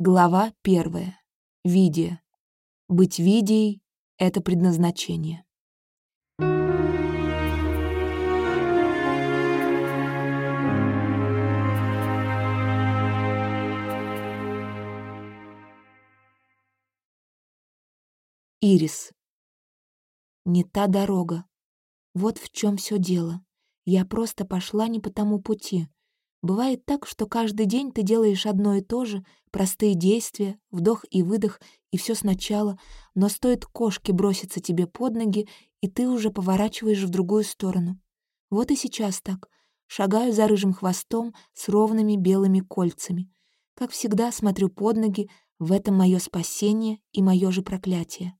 Глава первая. Видия. Быть видией — это предназначение. Ирис. Не та дорога. Вот в чем все дело. Я просто пошла не по тому пути. Бывает так, что каждый день ты делаешь одно и то же, простые действия, вдох и выдох, и все сначала, но стоит кошке броситься тебе под ноги, и ты уже поворачиваешь в другую сторону. Вот и сейчас так. Шагаю за рыжим хвостом с ровными белыми кольцами. Как всегда, смотрю под ноги, в этом мое спасение и мое же проклятие.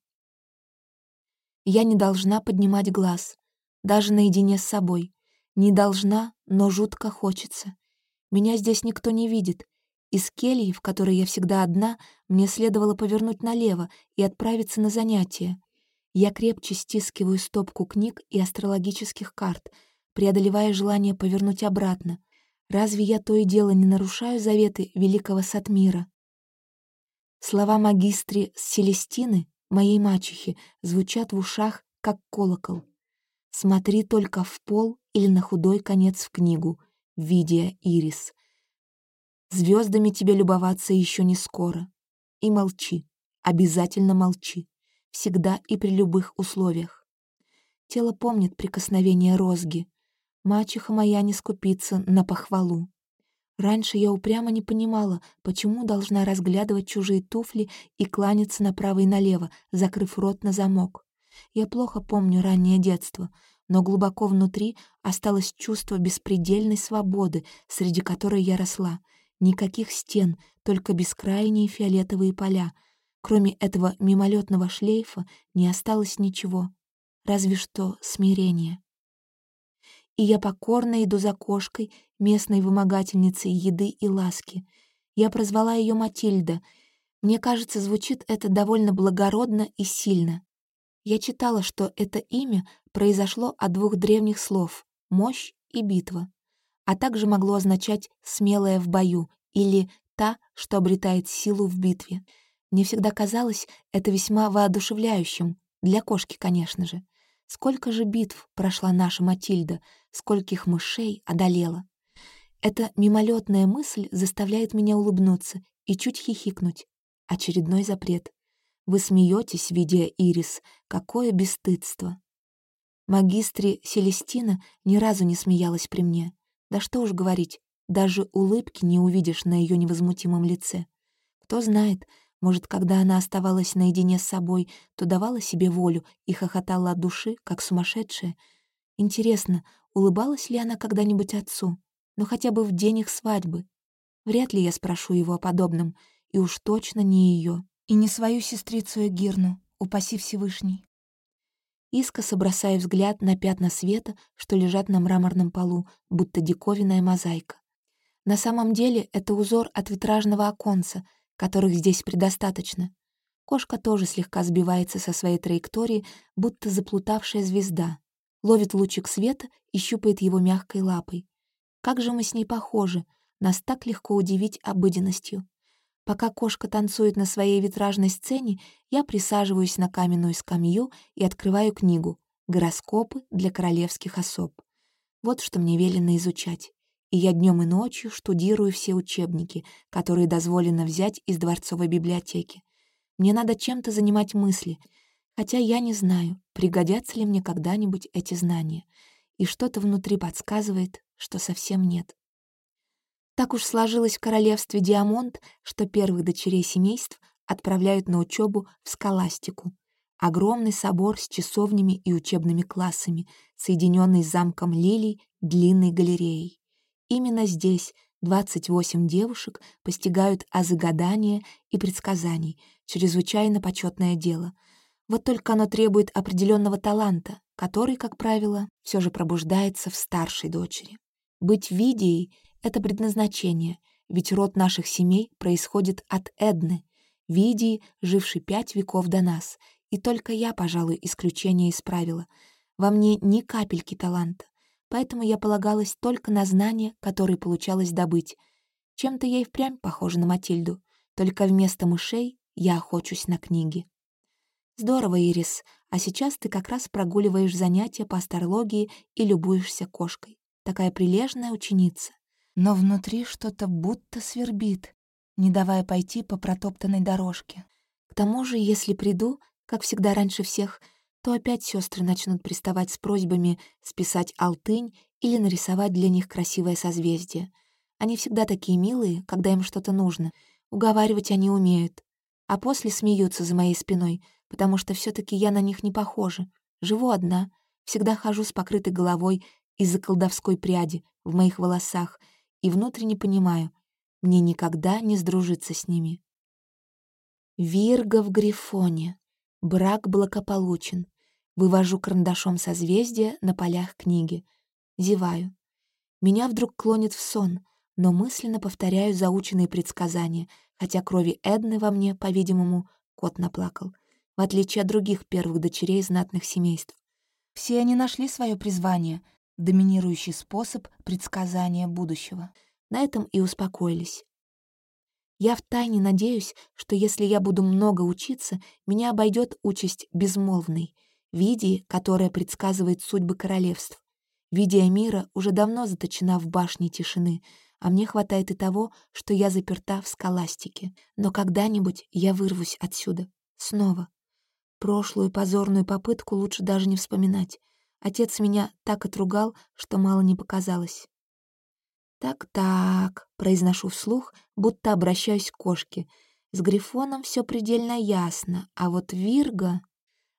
Я не должна поднимать глаз, даже наедине с собой. Не должна, но жутко хочется. Меня здесь никто не видит. Из кельи, в которой я всегда одна, мне следовало повернуть налево и отправиться на занятия. Я крепче стискиваю стопку книг и астрологических карт, преодолевая желание повернуть обратно. Разве я то и дело не нарушаю заветы великого Сатмира? Слова магистри Селестины, моей мачехи, звучат в ушах, как колокол. Смотри только в пол или на худой конец в книгу — Видия Ирис. Звездами тебе любоваться еще не скоро. И молчи, обязательно молчи. Всегда и при любых условиях. Тело помнит прикосновение розги. Мачеха моя не скупится на похвалу. Раньше я упрямо не понимала, почему должна разглядывать чужие туфли и кланяться направо и налево, закрыв рот на замок. Я плохо помню раннее детство — но глубоко внутри осталось чувство беспредельной свободы, среди которой я росла. Никаких стен, только бескрайние фиолетовые поля. Кроме этого мимолетного шлейфа не осталось ничего, разве что смирение. И я покорно иду за кошкой, местной вымогательницей еды и ласки. Я прозвала ее Матильда. Мне кажется, звучит это довольно благородно и сильно. Я читала, что это имя произошло от двух древних слов — «мощь» и «битва», а также могло означать «смелая в бою» или «та, что обретает силу в битве». Мне всегда казалось это весьма воодушевляющим, для кошки, конечно же. Сколько же битв прошла наша Матильда, скольких мышей одолела. Эта мимолетная мысль заставляет меня улыбнуться и чуть хихикнуть. Очередной запрет. Вы смеетесь, видя Ирис, какое бесстыдство. Магистре Селестина ни разу не смеялась при мне. Да что уж говорить, даже улыбки не увидишь на ее невозмутимом лице. Кто знает, может, когда она оставалась наедине с собой, то давала себе волю и хохотала от души, как сумасшедшая. Интересно, улыбалась ли она когда-нибудь отцу? Ну, хотя бы в день их свадьбы. Вряд ли я спрошу его о подобном, и уж точно не ее. И не свою сестрицу Эгирну, упаси Всевышний. Искоса бросаю взгляд на пятна света, что лежат на мраморном полу, будто диковинная мозаика. На самом деле это узор от витражного оконца, которых здесь предостаточно. Кошка тоже слегка сбивается со своей траектории, будто заплутавшая звезда. Ловит лучик света и щупает его мягкой лапой. Как же мы с ней похожи, нас так легко удивить обыденностью. Пока кошка танцует на своей витражной сцене, я присаживаюсь на каменную скамью и открываю книгу «Гороскопы для королевских особ». Вот что мне велено изучать. И я днем и ночью штудирую все учебники, которые дозволено взять из дворцовой библиотеки. Мне надо чем-то занимать мысли, хотя я не знаю, пригодятся ли мне когда-нибудь эти знания. И что-то внутри подсказывает, что совсем нет. Так уж сложилось в королевстве Диамонт, что первых дочерей семейств отправляют на учебу в скаластику. Огромный собор с часовнями и учебными классами, соединенный с замком лилий длинной галереей. Именно здесь 28 девушек постигают азы гадания и предсказаний, чрезвычайно почетное дело. Вот только оно требует определенного таланта, который, как правило, все же пробуждается в старшей дочери. Быть видией это предназначение, ведь род наших семей происходит от Эдны, Видии, жившей пять веков до нас, и только я, пожалуй, исключение исправила. Во мне ни капельки таланта, поэтому я полагалась только на знания, которые получалось добыть. Чем-то я и впрямь похожа на Матильду. только вместо мышей я охочусь на книги. Здорово, Ирис, а сейчас ты как раз прогуливаешь занятия по астрологии и любуешься кошкой. Такая прилежная ученица. Но внутри что-то будто свербит, не давая пойти по протоптанной дорожке. К тому же, если приду, как всегда раньше всех, то опять сестры начнут приставать с просьбами списать алтынь или нарисовать для них красивое созвездие. Они всегда такие милые, когда им что-то нужно. Уговаривать они умеют. А после смеются за моей спиной, потому что все таки я на них не похожа. Живу одна, всегда хожу с покрытой головой из-за колдовской пряди в моих волосах и внутренне понимаю, мне никогда не сдружиться с ними. Вирга в Грифоне. Брак благополучен. Вывожу карандашом созвездия на полях книги. Зеваю. Меня вдруг клонит в сон, но мысленно повторяю заученные предсказания, хотя крови Эдны во мне, по-видимому, кот наплакал, в отличие от других первых дочерей знатных семейств. Все они нашли свое призвание, доминирующий способ предсказания будущего. На этом и успокоились. Я втайне надеюсь, что если я буду много учиться, меня обойдет участь безмолвной, Видии, которая предсказывает судьбы королевств. Видия мира уже давно заточена в башне тишины, а мне хватает и того, что я заперта в скаластике. Но когда-нибудь я вырвусь отсюда. Снова. Прошлую позорную попытку лучше даже не вспоминать. Отец меня так отругал, что мало не показалось. «Так-так», — произношу вслух, будто обращаюсь к кошке. «С Грифоном все предельно ясно, а вот Вирга...»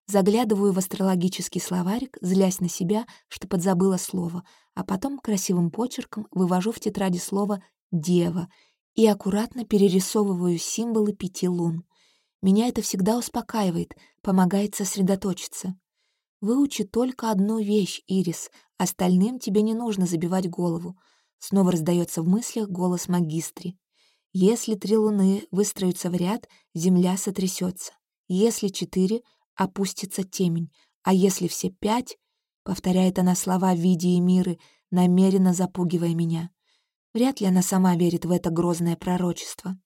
Заглядываю в астрологический словарик, злясь на себя, что подзабыла слово, а потом красивым почерком вывожу в тетради слово «дева» и аккуратно перерисовываю символы пяти лун. Меня это всегда успокаивает, помогает сосредоточиться. Выучи только одну вещь, Ирис, остальным тебе не нужно забивать голову. Снова раздается в мыслях голос магистри. Если три луны выстроятся в ряд, земля сотрясется. Если четыре — опустится темень, а если все пять, повторяет она слова Види и Миры, намеренно запугивая меня. Вряд ли она сама верит в это грозное пророчество.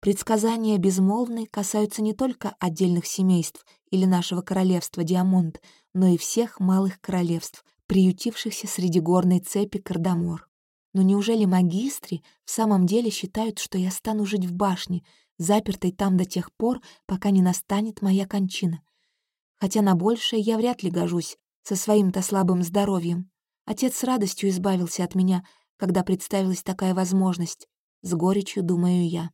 Предсказания безмолвны касаются не только отдельных семейств или нашего королевства Диамонт, но и всех малых королевств, приютившихся среди горной цепи Кардамор. Но неужели магистри в самом деле считают, что я стану жить в башне, запертой там до тех пор, пока не настанет моя кончина. Хотя на большее я вряд ли гожусь со своим-то слабым здоровьем. Отец с радостью избавился от меня, когда представилась такая возможность. С горечью думаю я.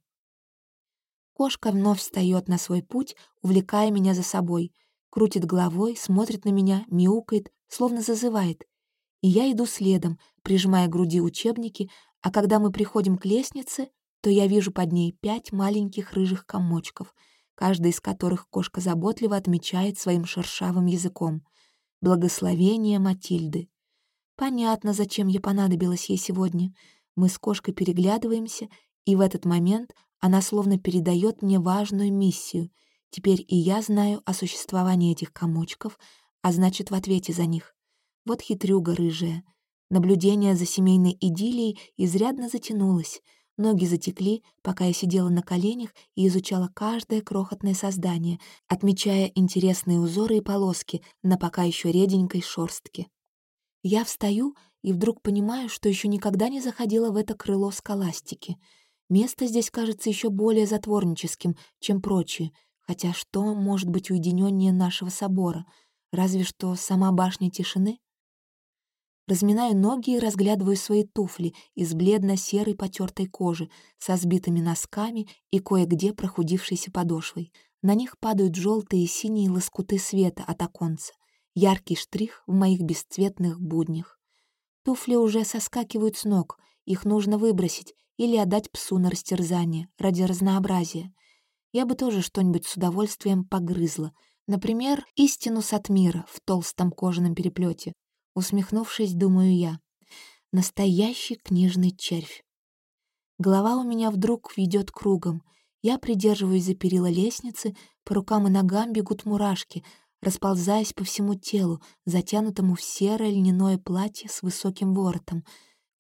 Кошка вновь встает на свой путь, увлекая меня за собой, крутит головой, смотрит на меня, мяукает, словно зазывает. И я иду следом, прижимая к груди учебники, а когда мы приходим к лестнице, то я вижу под ней пять маленьких рыжих комочков, каждый из которых кошка заботливо отмечает своим шершавым языком. Благословение Матильды. Понятно, зачем я понадобилась ей сегодня. Мы с кошкой переглядываемся, и в этот момент она словно передает мне важную миссию. Теперь и я знаю о существовании этих комочков, а значит, в ответе за них. Вот хитрюга рыжая. Наблюдение за семейной идиллией изрядно затянулось — Ноги затекли, пока я сидела на коленях и изучала каждое крохотное создание, отмечая интересные узоры и полоски на пока еще реденькой шорстке. Я встаю и вдруг понимаю, что еще никогда не заходила в это крыло скаластики. Место здесь кажется еще более затворническим, чем прочие, хотя что может быть уединеннее нашего собора? Разве что сама башня тишины? Разминаю ноги и разглядываю свои туфли из бледно-серой потертой кожи со сбитыми носками и кое-где прохудившейся подошвой. На них падают желтые и синие лоскуты света от оконца. Яркий штрих в моих бесцветных буднях. Туфли уже соскакивают с ног, их нужно выбросить или отдать псу на растерзание ради разнообразия. Я бы тоже что-нибудь с удовольствием погрызла. Например, истину Сатмира в толстом кожаном переплете, Усмехнувшись, думаю я. Настоящий книжный червь. Голова у меня вдруг ведет кругом. Я придерживаюсь за перила лестницы, по рукам и ногам бегут мурашки, расползаясь по всему телу, затянутому в серое льняное платье с высоким воротом.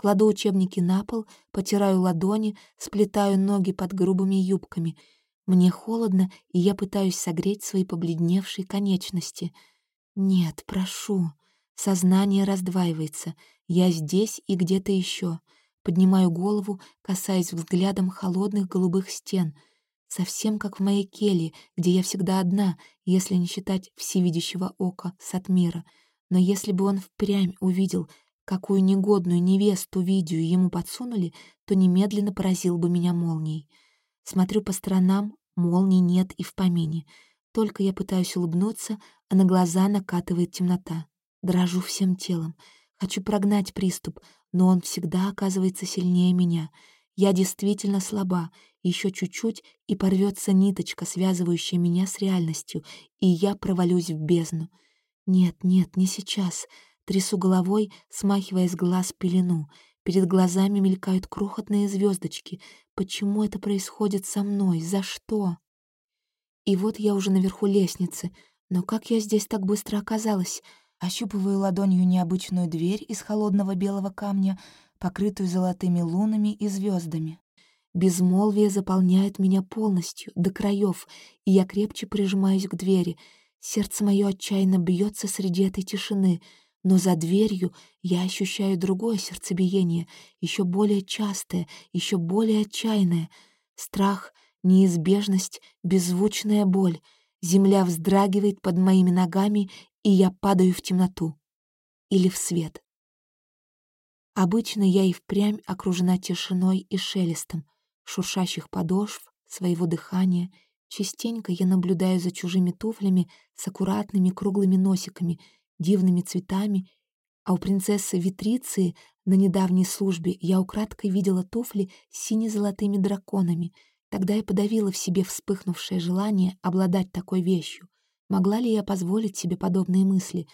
Кладу учебники на пол, потираю ладони, сплетаю ноги под грубыми юбками. Мне холодно, и я пытаюсь согреть свои побледневшие конечности. Нет, прошу. Сознание раздваивается. Я здесь и где-то еще. Поднимаю голову, касаясь взглядом холодных голубых стен. Совсем как в моей келье, где я всегда одна, если не считать всевидящего ока Сатмира. Но если бы он впрямь увидел, какую негодную невесту Видию ему подсунули, то немедленно поразил бы меня молнией. Смотрю по сторонам, молний нет и в помине. Только я пытаюсь улыбнуться, а на глаза накатывает темнота. Дрожу всем телом. Хочу прогнать приступ, но он всегда оказывается сильнее меня. Я действительно слаба, еще чуть-чуть, и порвется ниточка, связывающая меня с реальностью, и я провалюсь в бездну. Нет, нет, не сейчас. Трясу головой, смахивая с глаз пелену. Перед глазами мелькают крохотные звездочки. Почему это происходит со мной? За что? И вот я уже наверху лестницы. Но как я здесь так быстро оказалась? Ощупываю ладонью необычную дверь из холодного белого камня, покрытую золотыми лунами и звездами. Безмолвие заполняет меня полностью, до краев, и я крепче прижимаюсь к двери. Сердце мое отчаянно бьется среди этой тишины, но за дверью я ощущаю другое сердцебиение, еще более частое, еще более отчаянное. Страх, неизбежность, беззвучная боль. Земля вздрагивает под моими ногами, и я падаю в темноту. Или в свет. Обычно я и впрямь окружена тишиной и шелестом, шуршащих подошв, своего дыхания. Частенько я наблюдаю за чужими туфлями с аккуратными круглыми носиками, дивными цветами, а у принцессы Витриции на недавней службе я украдкой видела туфли с сине-золотыми драконами. Тогда я подавила в себе вспыхнувшее желание обладать такой вещью. Могла ли я позволить себе подобные мысли?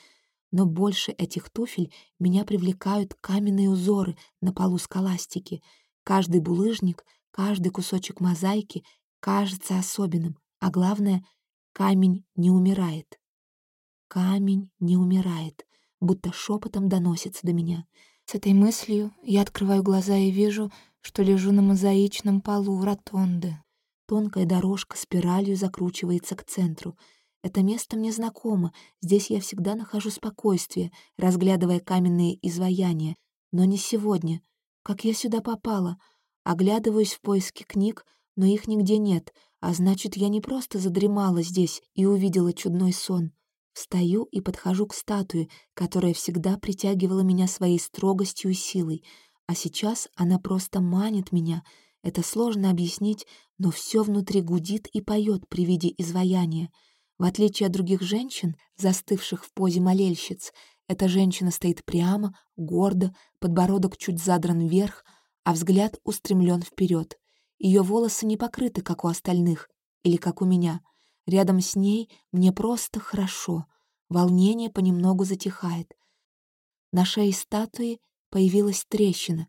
Но больше этих туфель меня привлекают каменные узоры на полу скаластики. Каждый булыжник, каждый кусочек мозаики кажется особенным, а главное — камень не умирает. Камень не умирает, будто шепотом доносится до меня. С этой мыслью я открываю глаза и вижу, что лежу на мозаичном полу ротонды. Тонкая дорожка спиралью закручивается к центру — это место мне знакомо, здесь я всегда нахожу спокойствие, разглядывая каменные изваяния. Но не сегодня. Как я сюда попала? Оглядываюсь в поиске книг, но их нигде нет, а значит, я не просто задремала здесь и увидела чудной сон. Встаю и подхожу к статуе, которая всегда притягивала меня своей строгостью и силой, а сейчас она просто манит меня. Это сложно объяснить, но все внутри гудит и поет при виде изваяния. В отличие от других женщин, застывших в позе молельщиц, эта женщина стоит прямо, гордо, подбородок чуть задран вверх, а взгляд устремлен вперед. Ее волосы не покрыты, как у остальных, или как у меня. Рядом с ней мне просто хорошо. Волнение понемногу затихает. На шее статуи появилась трещина.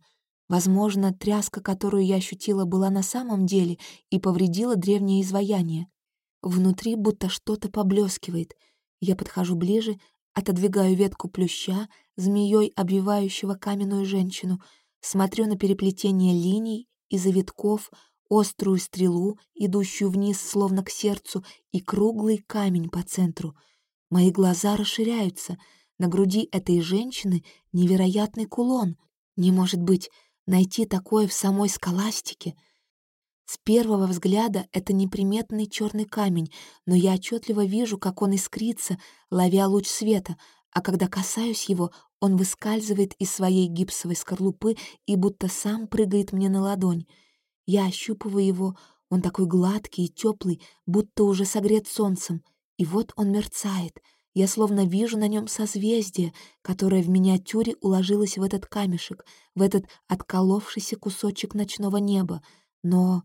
Возможно, тряска, которую я ощутила, была на самом деле и повредила древнее изваяние. Внутри будто что-то поблескивает. Я подхожу ближе, отодвигаю ветку плюща, змеей обвивающего каменную женщину, смотрю на переплетение линий и завитков, острую стрелу, идущую вниз словно к сердцу, и круглый камень по центру. Мои глаза расширяются. На груди этой женщины невероятный кулон. Не может быть, найти такое в самой скаластике — с первого взгляда это неприметный черный камень, но я отчетливо вижу, как он искрится, ловя луч света, а когда касаюсь его, он выскальзывает из своей гипсовой скорлупы и будто сам прыгает мне на ладонь. Я ощупываю его, он такой гладкий и теплый, будто уже согрет солнцем, и вот он мерцает. Я словно вижу на нем созвездие, которое в миниатюре уложилось в этот камешек, в этот отколовшийся кусочек ночного неба. Но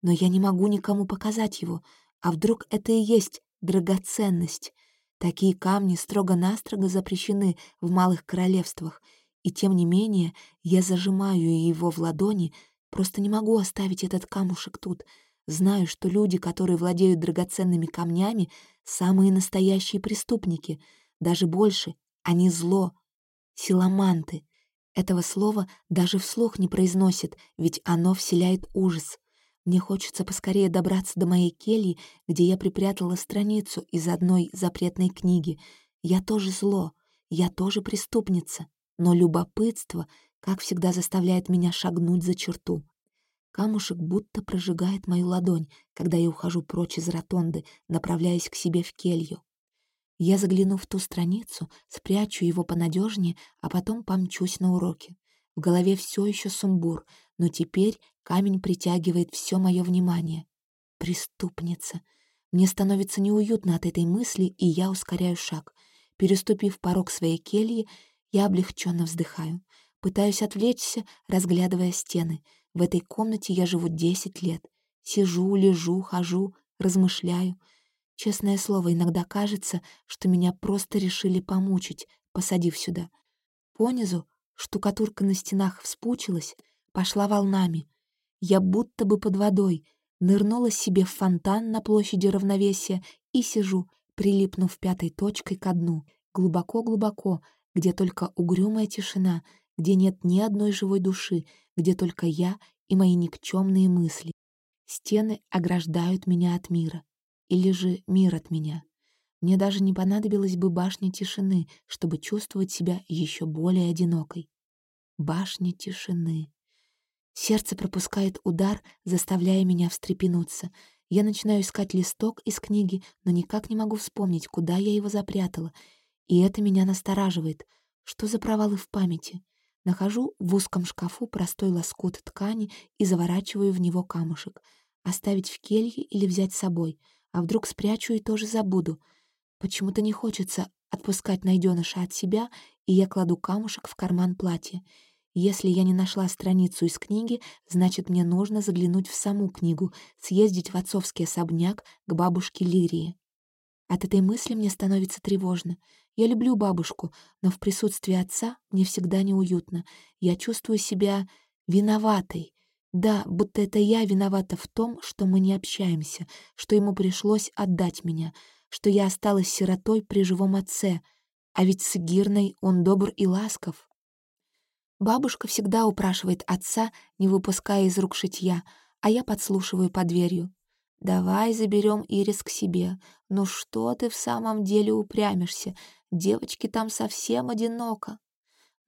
но я не могу никому показать его, а вдруг это и есть драгоценность. Такие камни строго-настрого запрещены в малых королевствах, и тем не менее я зажимаю его в ладони, просто не могу оставить этот камушек тут. Знаю, что люди, которые владеют драгоценными камнями, самые настоящие преступники. Даже больше, они зло, силаманты. Этого слова даже вслух не произносит, ведь оно вселяет ужас. Мне хочется поскорее добраться до моей кельи, где я припрятала страницу из одной запретной книги. Я тоже зло, я тоже преступница, но любопытство, как всегда, заставляет меня шагнуть за черту. Камушек будто прожигает мою ладонь, когда я ухожу прочь из ротонды, направляясь к себе в келью. Я загляну в ту страницу, спрячу его понадежнее, а потом помчусь на уроки. В голове все еще сумбур, но теперь камень притягивает все мое внимание. Преступница. Мне становится неуютно от этой мысли, и я ускоряю шаг. Переступив порог своей кельи, я облегченно вздыхаю. Пытаюсь отвлечься, разглядывая стены. В этой комнате я живу десять лет. Сижу, лежу, хожу, размышляю. Честное слово, иногда кажется, что меня просто решили помучить, посадив сюда. Понизу штукатурка на стенах вспучилась, пошла волнами. Я будто бы под водой, нырнула себе в фонтан на площади равновесия и сижу, прилипнув пятой точкой ко дну, глубоко-глубоко, где только угрюмая тишина, где нет ни одной живой души, где только я и мои никчемные мысли. Стены ограждают меня от мира. Или же мир от меня. Мне даже не понадобилась бы башня тишины, чтобы чувствовать себя еще более одинокой. Башня тишины. Сердце пропускает удар, заставляя меня встрепенуться. Я начинаю искать листок из книги, но никак не могу вспомнить, куда я его запрятала. И это меня настораживает. Что за провалы в памяти? Нахожу в узком шкафу простой лоскут ткани и заворачиваю в него камушек. Оставить в келье или взять с собой. А вдруг спрячу и тоже забуду. Почему-то не хочется отпускать найденыша от себя, и я кладу камушек в карман платья. Если я не нашла страницу из книги, значит, мне нужно заглянуть в саму книгу, съездить в отцовский особняк к бабушке Лирии. От этой мысли мне становится тревожно. Я люблю бабушку, но в присутствии отца мне всегда неуютно. Я чувствую себя виноватой. Да, будто это я виновата в том, что мы не общаемся, что ему пришлось отдать меня, что я осталась сиротой при живом отце. А ведь с Гирной он добр и ласков. Бабушка всегда упрашивает отца, не выпуская из рук шитья, а я подслушиваю под дверью. «Давай заберем Ирис к себе. Ну что ты в самом деле упрямишься? Девочке там совсем одиноко».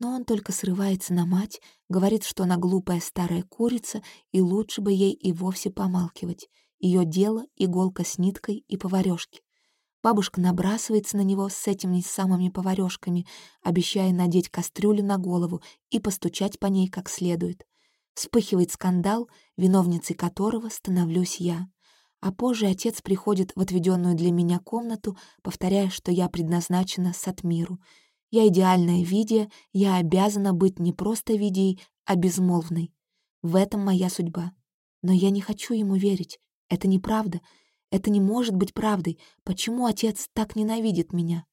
Но он только срывается на мать, говорит, что она глупая старая курица, и лучше бы ей и вовсе помалкивать. Ее дело — иголка с ниткой и поварёшки. Бабушка набрасывается на него с этими самыми поварёшками, обещая надеть кастрюлю на голову и постучать по ней как следует. Вспыхивает скандал, виновницей которого становлюсь я. А позже отец приходит в отведенную для меня комнату, повторяя, что я предназначена Сатмиру. Я идеальная Видия, я обязана быть не просто Видией, а безмолвной. В этом моя судьба. Но я не хочу ему верить. Это неправда. Это не может быть правдой. Почему отец так ненавидит меня?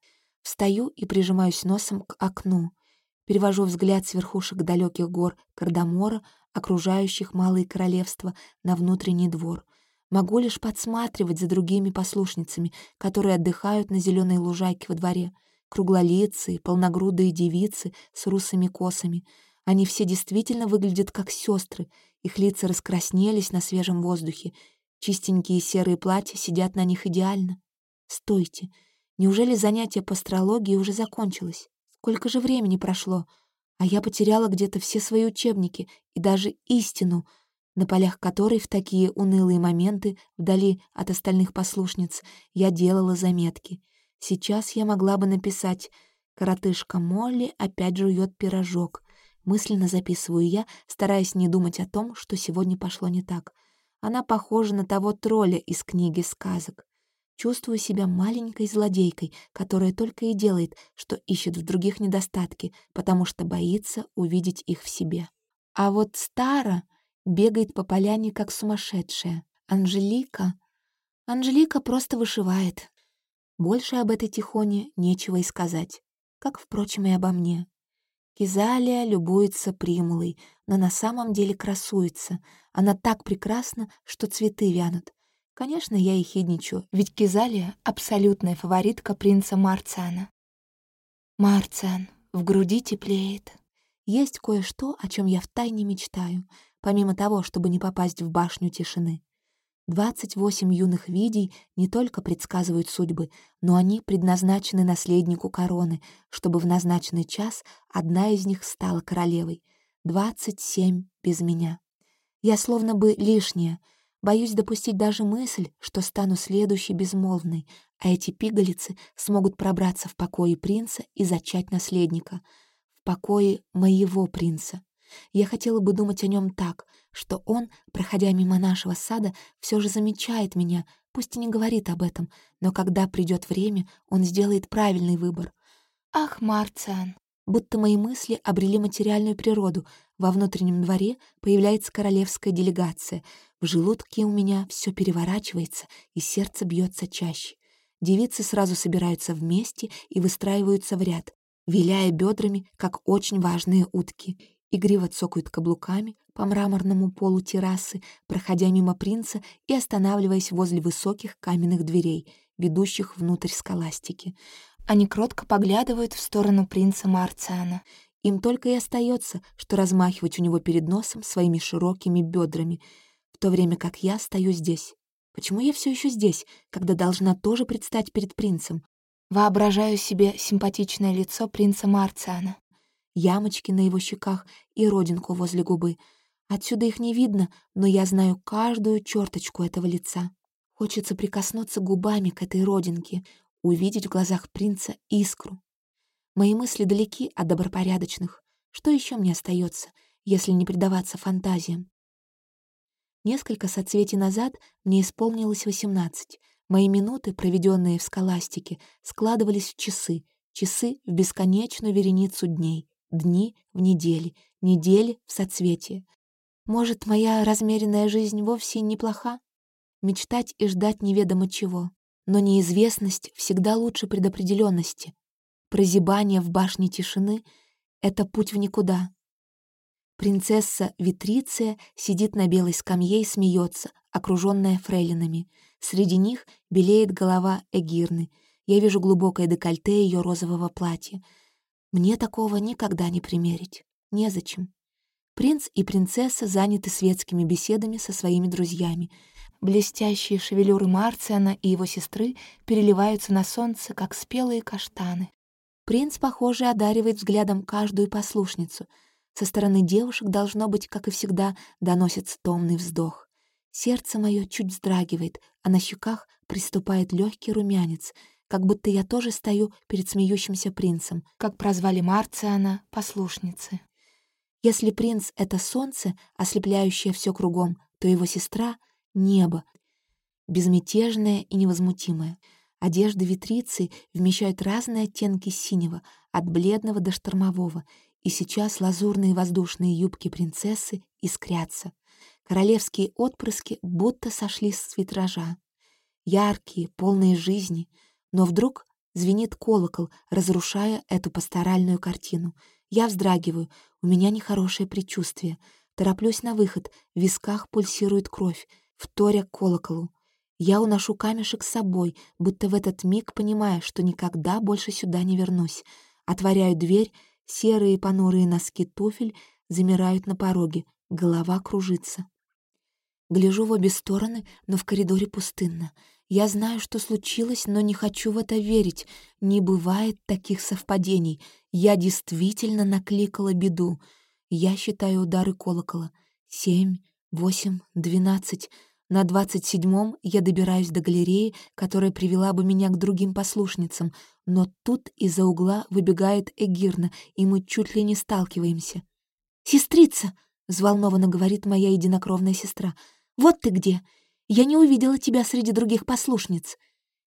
Встаю и прижимаюсь носом к окну. Перевожу взгляд с верхушек далеких гор Кардамора, окружающих малые королевства, на внутренний двор. Могу лишь подсматривать за другими послушницами, которые отдыхают на зеленой лужайке во дворе. Круглолицые, полногрудые девицы с русыми косами. Они все действительно выглядят как сестры. Их лица раскраснелись на свежем воздухе, Чистенькие серые платья сидят на них идеально. Стойте, неужели занятие по астрологии уже закончилось? Сколько же времени прошло? А я потеряла где-то все свои учебники и даже истину, на полях которой в такие унылые моменты, вдали от остальных послушниц, я делала заметки. Сейчас я могла бы написать «Коротышка Молли опять жует пирожок». Мысленно записываю я, стараясь не думать о том, что сегодня пошло не так — она похожа на того тролля из книги сказок. Чувствую себя маленькой злодейкой, которая только и делает, что ищет в других недостатки, потому что боится увидеть их в себе. А вот Стара бегает по поляне как сумасшедшая. Анжелика... Анжелика просто вышивает. Больше об этой Тихоне нечего и сказать, как, впрочем, и обо мне. Кизалия любуется примулой, но на самом деле красуется. Она так прекрасна, что цветы вянут. Конечно, я и хидничаю, ведь Кизалия — абсолютная фаворитка принца Марциана. Марциан, в груди теплеет. Есть кое-что, о чем я втайне мечтаю, помимо того, чтобы не попасть в башню тишины. Двадцать восемь юных видей не только предсказывают судьбы, но они предназначены наследнику короны, чтобы в назначенный час одна из них стала королевой. Двадцать семь без меня. Я словно бы лишняя. Боюсь допустить даже мысль, что стану следующей безмолвной, а эти пигалицы смогут пробраться в покои принца и зачать наследника. В покое моего принца. Я хотела бы думать о нем так, что он, проходя мимо нашего сада, все же замечает меня, пусть и не говорит об этом, но когда придет время, он сделает правильный выбор. Ах, Марциан! Будто мои мысли обрели материальную природу. Во внутреннем дворе появляется королевская делегация. В желудке у меня все переворачивается, и сердце бьется чаще. Девицы сразу собираются вместе и выстраиваются в ряд, виляя бедрами, как очень важные утки игриво цокают каблуками по мраморному полу террасы, проходя мимо принца и останавливаясь возле высоких каменных дверей, ведущих внутрь скаластики. Они кротко поглядывают в сторону принца Марциана. Им только и остается, что размахивать у него перед носом своими широкими бедрами, в то время как я стою здесь. Почему я все еще здесь, когда должна тоже предстать перед принцем? Воображаю себе симпатичное лицо принца Марциана ямочки на его щеках и родинку возле губы. Отсюда их не видно, но я знаю каждую черточку этого лица. Хочется прикоснуться губами к этой родинке, увидеть в глазах принца искру. Мои мысли далеки от добропорядочных. Что еще мне остается, если не предаваться фантазиям? Несколько соцветий назад мне исполнилось восемнадцать. Мои минуты, проведенные в скаластике, складывались в часы, часы в бесконечную вереницу дней дни в недели, недели в соцветии. Может, моя размеренная жизнь вовсе неплоха? Мечтать и ждать неведомо чего. Но неизвестность всегда лучше предопределенности. Прозябание в башне тишины — это путь в никуда. Принцесса Витриция сидит на белой скамье и смеется, окруженная фрейлинами. Среди них белеет голова Эгирны. Я вижу глубокое декольте ее розового платья — мне такого никогда не примерить. Незачем. Принц и принцесса заняты светскими беседами со своими друзьями. Блестящие шевелюры Марциана и его сестры переливаются на солнце, как спелые каштаны. Принц, похоже, одаривает взглядом каждую послушницу. Со стороны девушек, должно быть, как и всегда, доносится томный вздох. Сердце мое чуть вздрагивает, а на щеках приступает легкий румянец — как будто я тоже стою перед смеющимся принцем, как прозвали Марциана послушницы. Если принц — это солнце, ослепляющее все кругом, то его сестра — небо, безмятежное и невозмутимое. Одежды витрицы вмещают разные оттенки синего, от бледного до штормового, и сейчас лазурные воздушные юбки принцессы искрятся. Королевские отпрыски будто сошли с витража. Яркие, полные жизни — но вдруг звенит колокол, разрушая эту пасторальную картину. Я вздрагиваю, у меня нехорошее предчувствие. Тороплюсь на выход, в висках пульсирует кровь, вторя колоколу. Я уношу камешек с собой, будто в этот миг понимая, что никогда больше сюда не вернусь. Отворяю дверь, серые понурые носки туфель замирают на пороге, голова кружится. Гляжу в обе стороны, но в коридоре пустынно. Я знаю, что случилось, но не хочу в это верить. Не бывает таких совпадений. Я действительно накликала беду. Я считаю удары колокола. Семь, восемь, двенадцать. На двадцать седьмом я добираюсь до галереи, которая привела бы меня к другим послушницам, но тут из-за угла выбегает Эгирна, и мы чуть ли не сталкиваемся. «Сестрица!» — взволнованно говорит моя единокровная сестра. «Вот ты где! Я не увидела тебя среди других послушниц.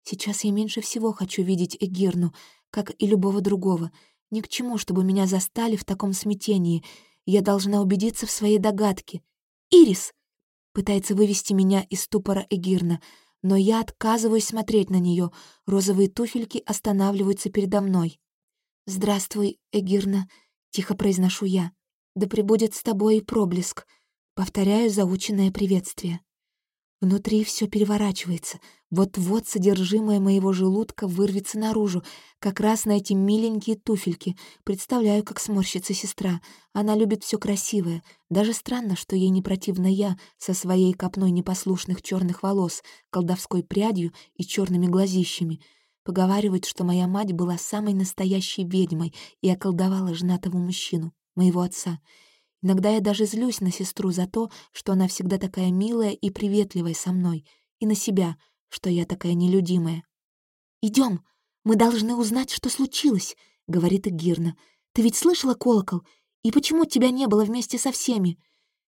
Сейчас я меньше всего хочу видеть Эгирну, как и любого другого. Ни к чему, чтобы меня застали в таком смятении. Я должна убедиться в своей догадке. «Ирис!» — пытается вывести меня из ступора Эгирна, но я отказываюсь смотреть на нее. Розовые туфельки останавливаются передо мной. «Здравствуй, Эгирна», — тихо произношу я. «Да пребудет с тобой и проблеск», — повторяю заученное приветствие. Внутри все переворачивается. Вот-вот содержимое моего желудка вырвется наружу, как раз на эти миленькие туфельки. Представляю, как сморщится сестра. Она любит все красивое. Даже странно, что ей не противна я со своей копной непослушных черных волос, колдовской прядью и черными глазищами. Поговаривают, что моя мать была самой настоящей ведьмой и околдовала женатого мужчину, моего отца. Иногда я даже злюсь на сестру за то, что она всегда такая милая и приветливая со мной, и на себя, что я такая нелюдимая. Идем, мы должны узнать, что случилось», — говорит Игирна. «Ты ведь слышала колокол? И почему тебя не было вместе со всеми?»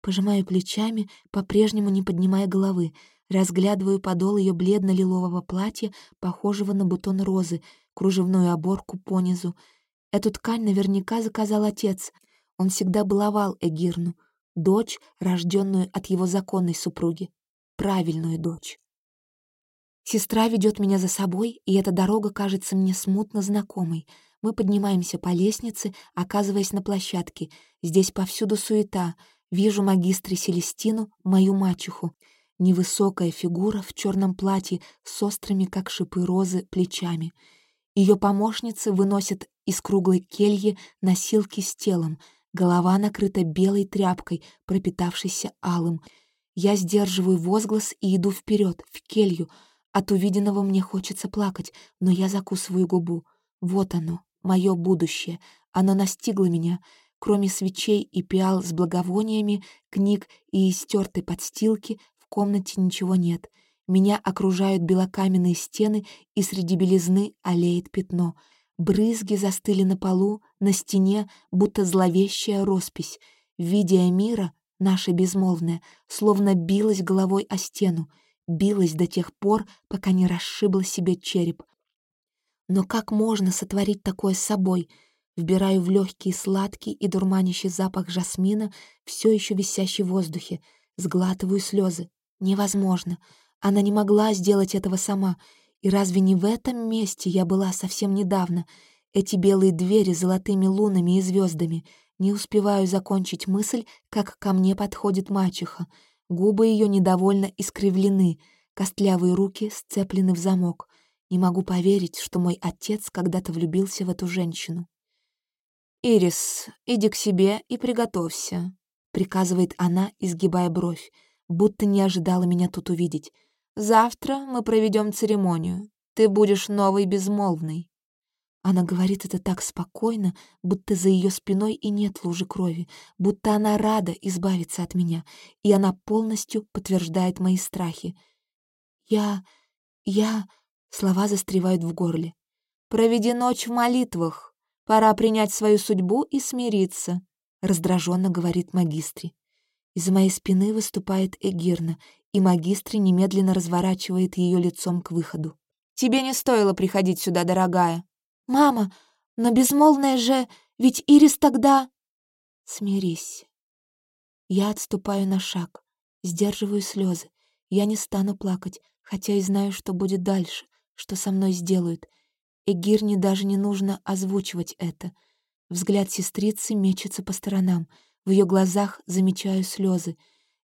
Пожимаю плечами, по-прежнему не поднимая головы, разглядываю подол ее бледно-лилового платья, похожего на бутон розы, кружевную оборку понизу. Эту ткань наверняка заказал отец — он всегда баловал Эгирну, дочь, рожденную от его законной супруги, правильную дочь. Сестра ведет меня за собой, и эта дорога кажется мне смутно знакомой. Мы поднимаемся по лестнице, оказываясь на площадке. Здесь повсюду суета. Вижу магистре Селестину, мою мачеху. Невысокая фигура в черном платье с острыми, как шипы розы, плечами. Ее помощницы выносят из круглой кельи носилки с телом — Голова накрыта белой тряпкой, пропитавшейся алым. Я сдерживаю возглас и иду вперед, в келью. От увиденного мне хочется плакать, но я закусываю губу. Вот оно, мое будущее. Оно настигло меня. Кроме свечей и пиал с благовониями, книг и истертой подстилки, в комнате ничего нет. Меня окружают белокаменные стены, и среди белизны олеет пятно — Брызги застыли на полу, на стене, будто зловещая роспись. Видя мира, наша безмолвная, словно билась головой о стену, билась до тех пор, пока не расшибла себе череп. Но как можно сотворить такое с собой? Вбираю в легкий сладкий и дурманящий запах жасмина, все еще висящий в воздухе. Сглатываю слезы. Невозможно. Она не могла сделать этого сама — и разве не в этом месте я была совсем недавно? Эти белые двери с золотыми лунами и звездами. Не успеваю закончить мысль, как ко мне подходит мачеха. Губы ее недовольно искривлены, костлявые руки сцеплены в замок. Не могу поверить, что мой отец когда-то влюбился в эту женщину. «Ирис, иди к себе и приготовься», — приказывает она, изгибая бровь, будто не ожидала меня тут увидеть. Завтра мы проведем церемонию. Ты будешь новой безмолвной». Она говорит это так спокойно, будто за ее спиной и нет лужи крови, будто она рада избавиться от меня, и она полностью подтверждает мои страхи. «Я... я...» — слова застревают в горле. «Проведи ночь в молитвах. Пора принять свою судьбу и смириться», — раздраженно говорит магистри. Из-за моей спины выступает Эгирна, и магистр немедленно разворачивает ее лицом к выходу. «Тебе не стоило приходить сюда, дорогая». «Мама, но безмолвная же, ведь Ирис тогда...» «Смирись». Я отступаю на шаг, сдерживаю слезы. Я не стану плакать, хотя и знаю, что будет дальше, что со мной сделают. Эгирне даже не нужно озвучивать это. Взгляд сестрицы мечется по сторонам. В ее глазах замечаю слезы.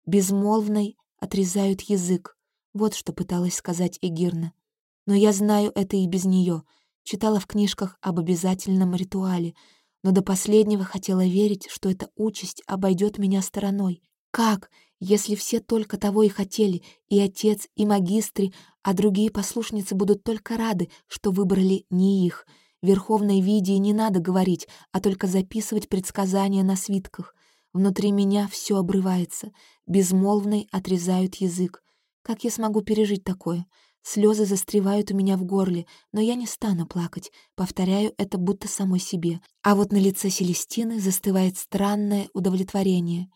Безмолвной отрезают язык. Вот что пыталась сказать Эгирна. Но я знаю это и без нее. Читала в книжках об обязательном ритуале, но до последнего хотела верить, что эта участь обойдет меня стороной. Как, если все только того и хотели, и отец, и магистри, а другие послушницы будут только рады, что выбрали не их? Верховной Видии не надо говорить, а только записывать предсказания на свитках. Внутри меня все обрывается, безмолвный отрезают язык. Как я смогу пережить такое? Слезы застревают у меня в горле, но я не стану плакать, повторяю это будто самой себе. А вот на лице Селестины застывает странное удовлетворение.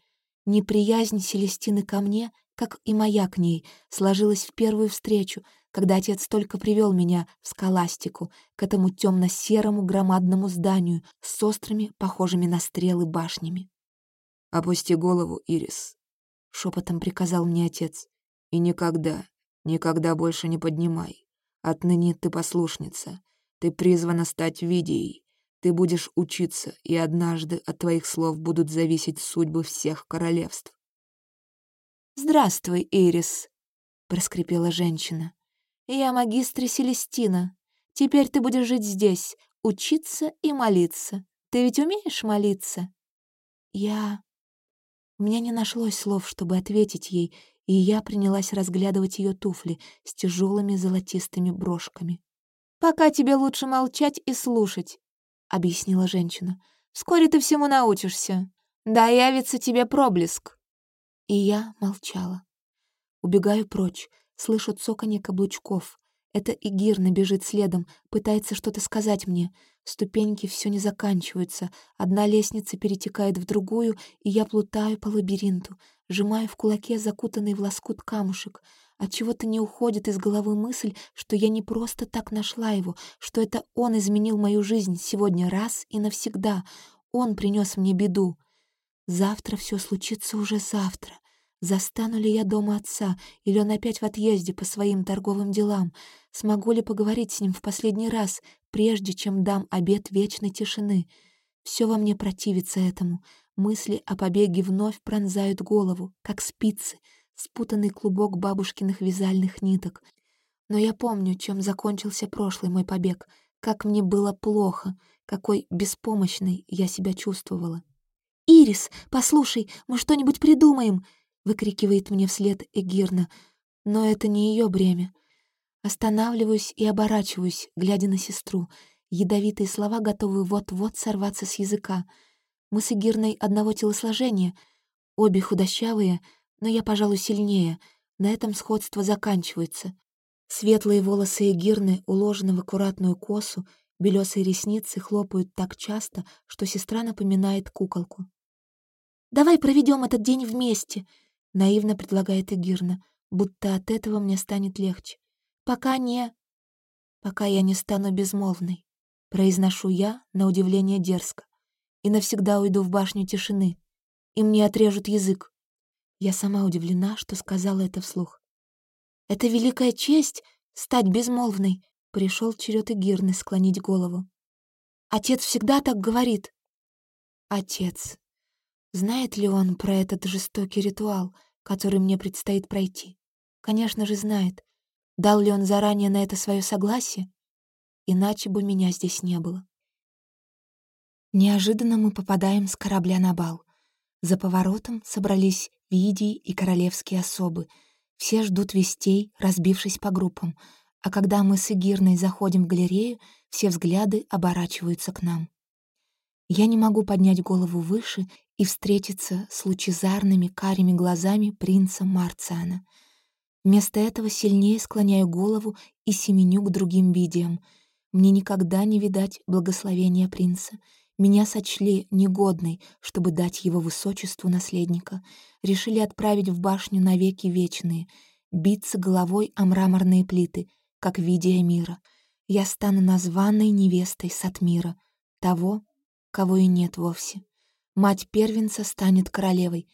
Неприязнь Селестины ко мне, как и моя к ней, сложилась в первую встречу, когда отец только привел меня в скаластику, к этому темно серому громадному зданию с острыми, похожими на стрелы башнями. «Опусти голову, Ирис», — шепотом приказал мне отец. «И никогда, никогда больше не поднимай. Отныне ты послушница. Ты призвана стать Видией. Ты будешь учиться, и однажды от твоих слов будут зависеть судьбы всех королевств». «Здравствуй, Ирис», проскрипела женщина. «Я магистра Селестина. Теперь ты будешь жить здесь, учиться и молиться. Ты ведь умеешь молиться?» «Я...» У меня не нашлось слов, чтобы ответить ей, и я принялась разглядывать ее туфли с тяжелыми золотистыми брошками. «Пока тебе лучше молчать и слушать», — объяснила женщина. «Вскоре ты всему научишься. Да явится тебе проблеск». И я молчала. Убегаю прочь, слышу цоканье каблучков. Это Игирна бежит следом, пытается что-то сказать мне. Ступеньки все не заканчиваются. Одна лестница перетекает в другую, и я плутаю по лабиринту, сжимаю в кулаке закутанный в лоскут камушек. От чего то не уходит из головы мысль, что я не просто так нашла его, что это он изменил мою жизнь сегодня раз и навсегда. Он принес мне беду. Завтра все случится уже завтра. Застану ли я дома отца, или он опять в отъезде по своим торговым делам? Смогу ли поговорить с ним в последний раз, прежде чем дам обет вечной тишины? Все во мне противится этому. Мысли о побеге вновь пронзают голову, как спицы, спутанный клубок бабушкиных вязальных ниток. Но я помню, чем закончился прошлый мой побег, как мне было плохо, какой беспомощной я себя чувствовала. «Ирис, послушай, мы что-нибудь придумаем!» — выкрикивает мне вслед Эгирна. Но это не ее бремя. Останавливаюсь и оборачиваюсь, глядя на сестру. Ядовитые слова готовы вот-вот сорваться с языка. Мы с Эгирной одного телосложения, обе худощавые, но я, пожалуй, сильнее. На этом сходство заканчивается. Светлые волосы Эгирны уложены в аккуратную косу, белесые ресницы хлопают так часто, что сестра напоминает куколку. «Давай проведем этот день вместе», — наивно предлагает Игирна, будто от этого мне станет легче. «Пока не...» «Пока я не стану безмолвной», — произношу я, на удивление дерзко, и навсегда уйду в башню тишины, и мне отрежут язык. Я сама удивлена, что сказала это вслух. «Это великая честь — стать безмолвной», — пришел черед Игирны склонить голову. «Отец всегда так говорит». «Отец», Знает ли он про этот жестокий ритуал, который мне предстоит пройти? Конечно же, знает. Дал ли он заранее на это свое согласие? Иначе бы меня здесь не было. Неожиданно мы попадаем с корабля на бал. За поворотом собрались видии и королевские особы. Все ждут вестей, разбившись по группам. А когда мы с Игирной заходим в галерею, все взгляды оборачиваются к нам. Я не могу поднять голову выше и встретиться с лучезарными карими глазами принца Марциана. Вместо этого сильнее склоняю голову и семеню к другим видиям. Мне никогда не видать благословения принца. Меня сочли негодной, чтобы дать его высочеству наследника. Решили отправить в башню навеки вечные, биться головой о мраморные плиты, как видия мира. Я стану названной невестой Сатмира, того, кого и нет вовсе. Мать первенца станет королевой.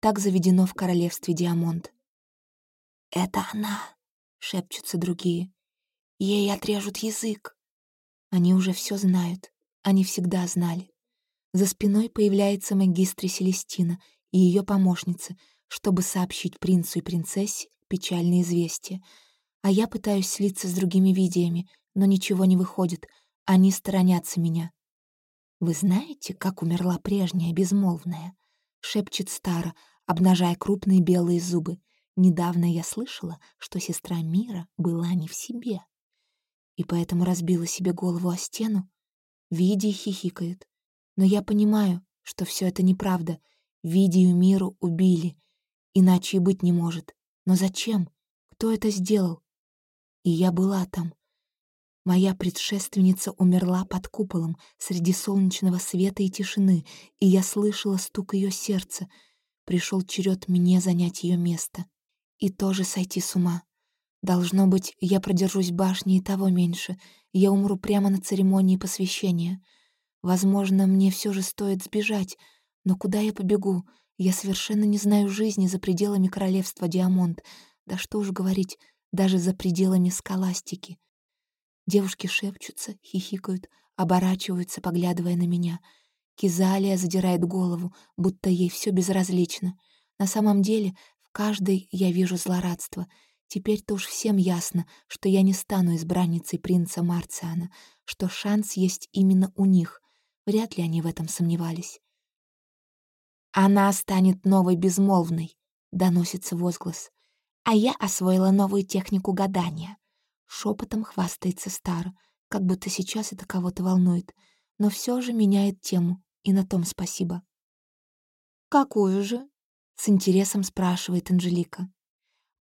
Так заведено в королевстве Диамонт. «Это она!» — шепчутся другие. «Ей отрежут язык!» Они уже все знают. Они всегда знали. За спиной появляется магистра Селестина и ее помощница, чтобы сообщить принцу и принцессе печальные известия. А я пытаюсь слиться с другими видиями, но ничего не выходит. Они сторонятся меня. «Вы знаете, как умерла прежняя безмолвная?» — шепчет Стара, обнажая крупные белые зубы. «Недавно я слышала, что сестра Мира была не в себе, и поэтому разбила себе голову о стену. Види хихикают. Но я понимаю, что все это неправда. Видию Миру убили. Иначе и быть не может. Но зачем? Кто это сделал? И я была там. Моя предшественница умерла под куполом среди солнечного света и тишины, и я слышала стук ее сердца. Пришел черед мне занять ее место. И тоже сойти с ума. Должно быть, я продержусь в башне и того меньше. Я умру прямо на церемонии посвящения. Возможно, мне все же стоит сбежать. Но куда я побегу? Я совершенно не знаю жизни за пределами королевства Диамонт. Да что уж говорить, даже за пределами скаластики. Девушки шепчутся, хихикают, оборачиваются, поглядывая на меня. Кизалия задирает голову, будто ей все безразлично. На самом деле в каждой я вижу злорадство. Теперь-то уж всем ясно, что я не стану избранницей принца Марциана, что шанс есть именно у них. Вряд ли они в этом сомневались. «Она станет новой безмолвной», — доносится возглас. «А я освоила новую технику гадания». Шепотом хвастается Стар, как будто сейчас это кого-то волнует, но все же меняет тему, и на том спасибо. «Какую же?» — с интересом спрашивает Анжелика.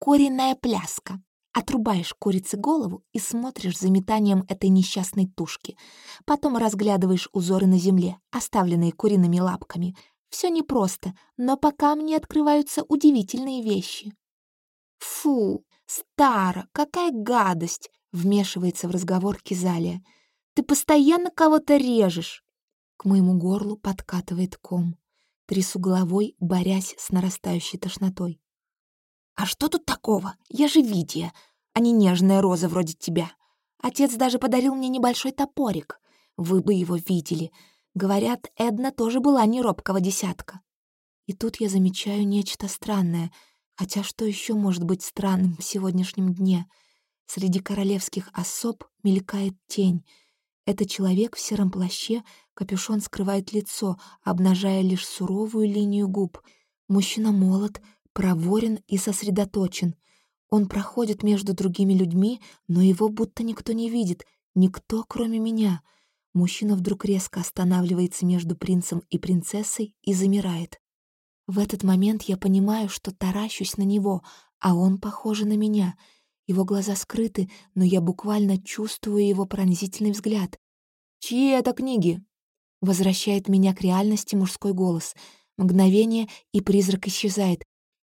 «Куриная пляска. Отрубаешь курице голову и смотришь за метанием этой несчастной тушки. Потом разглядываешь узоры на земле, оставленные куриными лапками. Все непросто, но пока мне открываются удивительные вещи». «Фу, Стара, какая гадость!» — вмешивается в разговор Кизалия. «Ты постоянно кого-то режешь!» К моему горлу подкатывает ком. Трясу головой, борясь с нарастающей тошнотой. «А что тут такого? Я же Видия, а не нежная роза вроде тебя. Отец даже подарил мне небольшой топорик. Вы бы его видели. Говорят, Эдна тоже была не робкого десятка. И тут я замечаю нечто странное, хотя что еще может быть странным в сегодняшнем дне? Среди королевских особ мелькает тень. Это человек в сером плаще, капюшон скрывает лицо, обнажая лишь суровую линию губ. Мужчина молод, проворен и сосредоточен. Он проходит между другими людьми, но его будто никто не видит, никто, кроме меня. Мужчина вдруг резко останавливается между принцем и принцессой и замирает. В этот момент я понимаю, что таращусь на него, а он, похож на меня. Его глаза скрыты, но я буквально чувствую его пронзительный взгляд. «Чьи это книги?» Возвращает меня к реальности мужской голос. Мгновение, и призрак исчезает,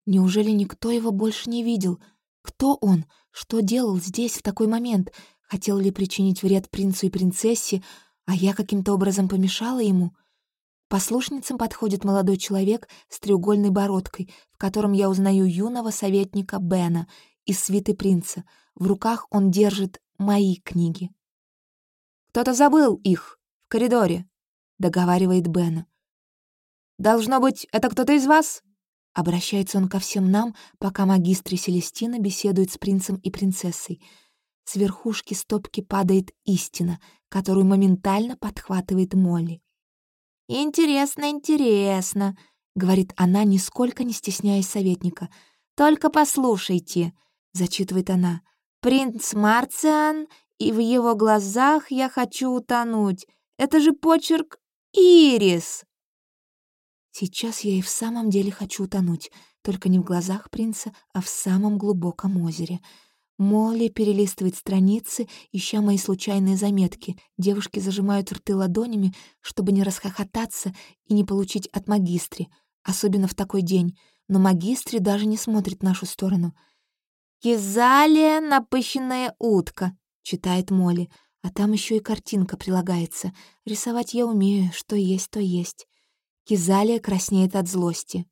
Неужели никто его больше не видел? Кто он? Что делал здесь в такой момент? Хотел ли причинить вред принцу и принцессе, а я каким-то образом помешала ему? Послушницам подходит молодой человек с треугольной бородкой, в котором я узнаю юного советника Бена из свиты принца. В руках он держит мои книги. «Кто-то забыл их в коридоре», — договаривает Бена. «Должно быть, это кто-то из вас?» Обращается он ко всем нам, пока магистра Селестина беседует с принцем и принцессой. С верхушки стопки падает истина, которую моментально подхватывает Молли. «Интересно, интересно», — говорит она, нисколько не стесняясь советника. «Только послушайте», — зачитывает она. «Принц Марциан, и в его глазах я хочу утонуть. Это же почерк Ирис!» Сейчас я и в самом деле хочу утонуть, только не в глазах принца, а в самом глубоком озере. Молли перелистывает страницы, ища мои случайные заметки. Девушки зажимают рты ладонями, чтобы не расхохотаться и не получить от магистри, особенно в такой день. Но магистри даже не смотрит в нашу сторону. «Кизалия, напыщенная утка», — читает Молли. А там еще и картинка прилагается. Рисовать я умею, что есть, то есть. Кизалия краснеет от злости.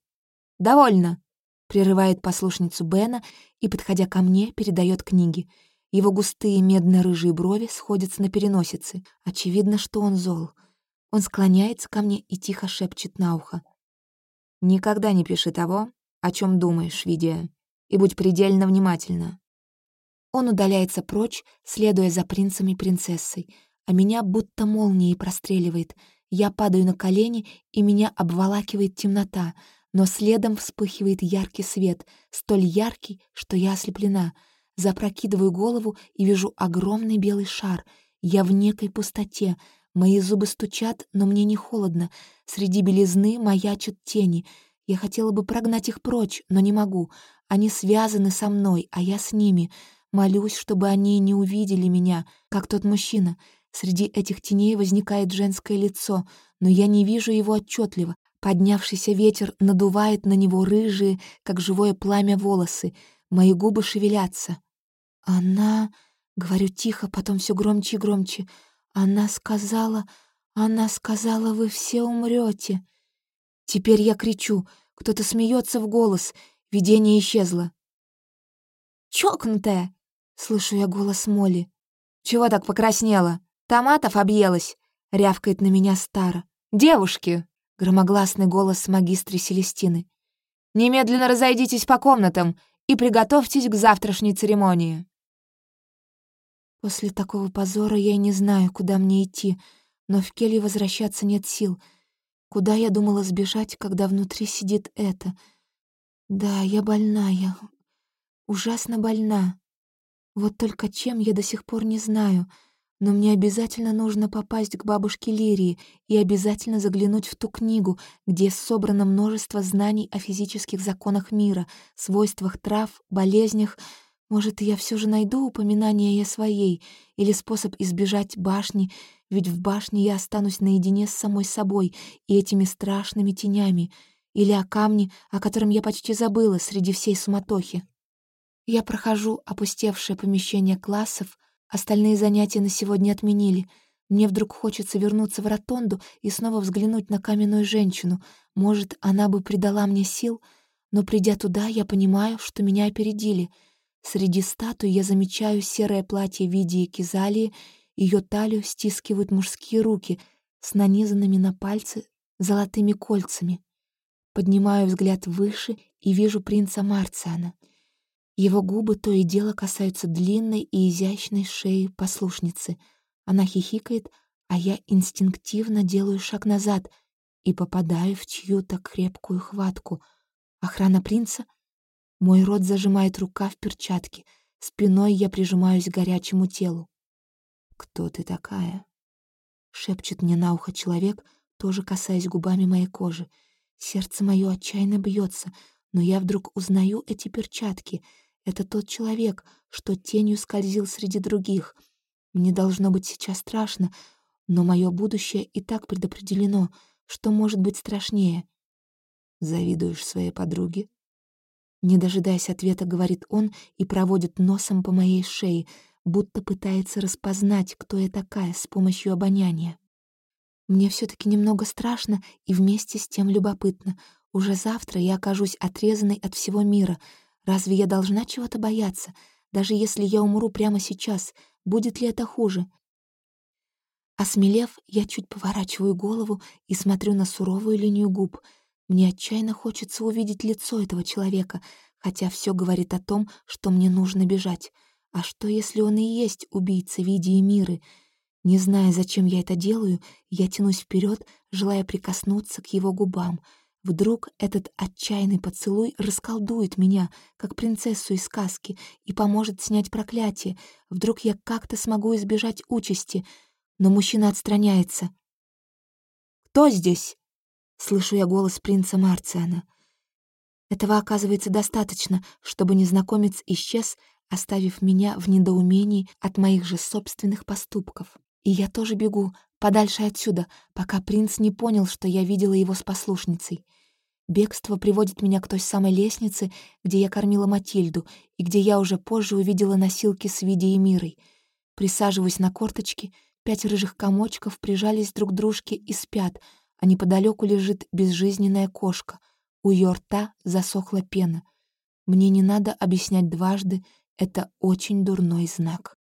«Довольно!» — прерывает послушницу Бена и, подходя ко мне, передает книги. Его густые медно-рыжие брови сходятся на переносице. Очевидно, что он зол. Он склоняется ко мне и тихо шепчет на ухо. «Никогда не пиши того, о чем думаешь, Видия, и будь предельно внимательна». Он удаляется прочь, следуя за принцем и принцессой, а меня будто молнией простреливает — я падаю на колени, и меня обволакивает темнота, но следом вспыхивает яркий свет, столь яркий, что я ослеплена. Запрокидываю голову и вижу огромный белый шар. Я в некой пустоте. Мои зубы стучат, но мне не холодно. Среди белизны маячат тени. Я хотела бы прогнать их прочь, но не могу. Они связаны со мной, а я с ними. Молюсь, чтобы они не увидели меня, как тот мужчина — Среди этих теней возникает женское лицо, но я не вижу его отчетливо. Поднявшийся ветер надувает на него рыжие, как живое пламя, волосы. Мои губы шевелятся. «Она...» — говорю тихо, потом все громче и громче. «Она сказала... Она сказала, вы все умрете. Теперь я кричу. Кто-то смеется в голос. Видение исчезло. «Чокнутая!» — слышу я голос Молли. «Чего так покраснела?» «Томатов объелась!» — рявкает на меня Стара. «Девушки!» — громогласный голос магистры Селестины. «Немедленно разойдитесь по комнатам и приготовьтесь к завтрашней церемонии». После такого позора я не знаю, куда мне идти, но в келью возвращаться нет сил. Куда я думала сбежать, когда внутри сидит это? Да, я больна, я ужасно больна. Вот только чем я до сих пор не знаю — но мне обязательно нужно попасть к бабушке Лирии и обязательно заглянуть в ту книгу, где собрано множество знаний о физических законах мира, свойствах трав, болезнях. Может, я все же найду упоминание о своей или способ избежать башни, ведь в башне я останусь наедине с самой собой и этими страшными тенями, или о камне, о котором я почти забыла среди всей суматохи. Я прохожу опустевшее помещение классов, Остальные занятия на сегодня отменили. Мне вдруг хочется вернуться в ротонду и снова взглянуть на каменную женщину. Может, она бы придала мне сил, но, придя туда, я понимаю, что меня опередили. Среди статуй я замечаю серое платье в виде кизалии, ее талию стискивают мужские руки с нанизанными на пальцы золотыми кольцами. Поднимаю взгляд выше и вижу принца Марциана — его губы то и дело касаются длинной и изящной шеи послушницы. Она хихикает, а я инстинктивно делаю шаг назад и попадаю в чью-то крепкую хватку. Охрана принца? Мой рот зажимает рука в перчатке. Спиной я прижимаюсь к горячему телу. «Кто ты такая?» — шепчет мне на ухо человек, тоже касаясь губами моей кожи. Сердце мое отчаянно бьется, но я вдруг узнаю эти перчатки — это тот человек, что тенью скользил среди других. Мне должно быть сейчас страшно, но мое будущее и так предопределено. Что может быть страшнее? Завидуешь своей подруге? Не дожидаясь ответа, говорит он и проводит носом по моей шее, будто пытается распознать, кто я такая с помощью обоняния. Мне все таки немного страшно и вместе с тем любопытно. Уже завтра я окажусь отрезанной от всего мира — Разве я должна чего-то бояться? Даже если я умру прямо сейчас, будет ли это хуже? Осмелев, я чуть поворачиваю голову и смотрю на суровую линию губ. Мне отчаянно хочется увидеть лицо этого человека, хотя все говорит о том, что мне нужно бежать. А что, если он и есть убийца Види и Миры? Не зная, зачем я это делаю, я тянусь вперед, желая прикоснуться к его губам — Вдруг этот отчаянный поцелуй расколдует меня, как принцессу из сказки, и поможет снять проклятие. Вдруг я как-то смогу избежать участи. Но мужчина отстраняется. «Кто здесь?» — слышу я голос принца Марциана. Этого оказывается достаточно, чтобы незнакомец исчез, оставив меня в недоумении от моих же собственных поступков. И я тоже бегу, подальше отсюда, пока принц не понял, что я видела его с послушницей. Бегство приводит меня к той самой лестнице, где я кормила Матильду и где я уже позже увидела носилки с Види и Мирой. Присаживаюсь на корточки, пять рыжих комочков прижались друг к дружке и спят, а неподалеку лежит безжизненная кошка. У ее рта засохла пена. Мне не надо объяснять дважды, это очень дурной знак.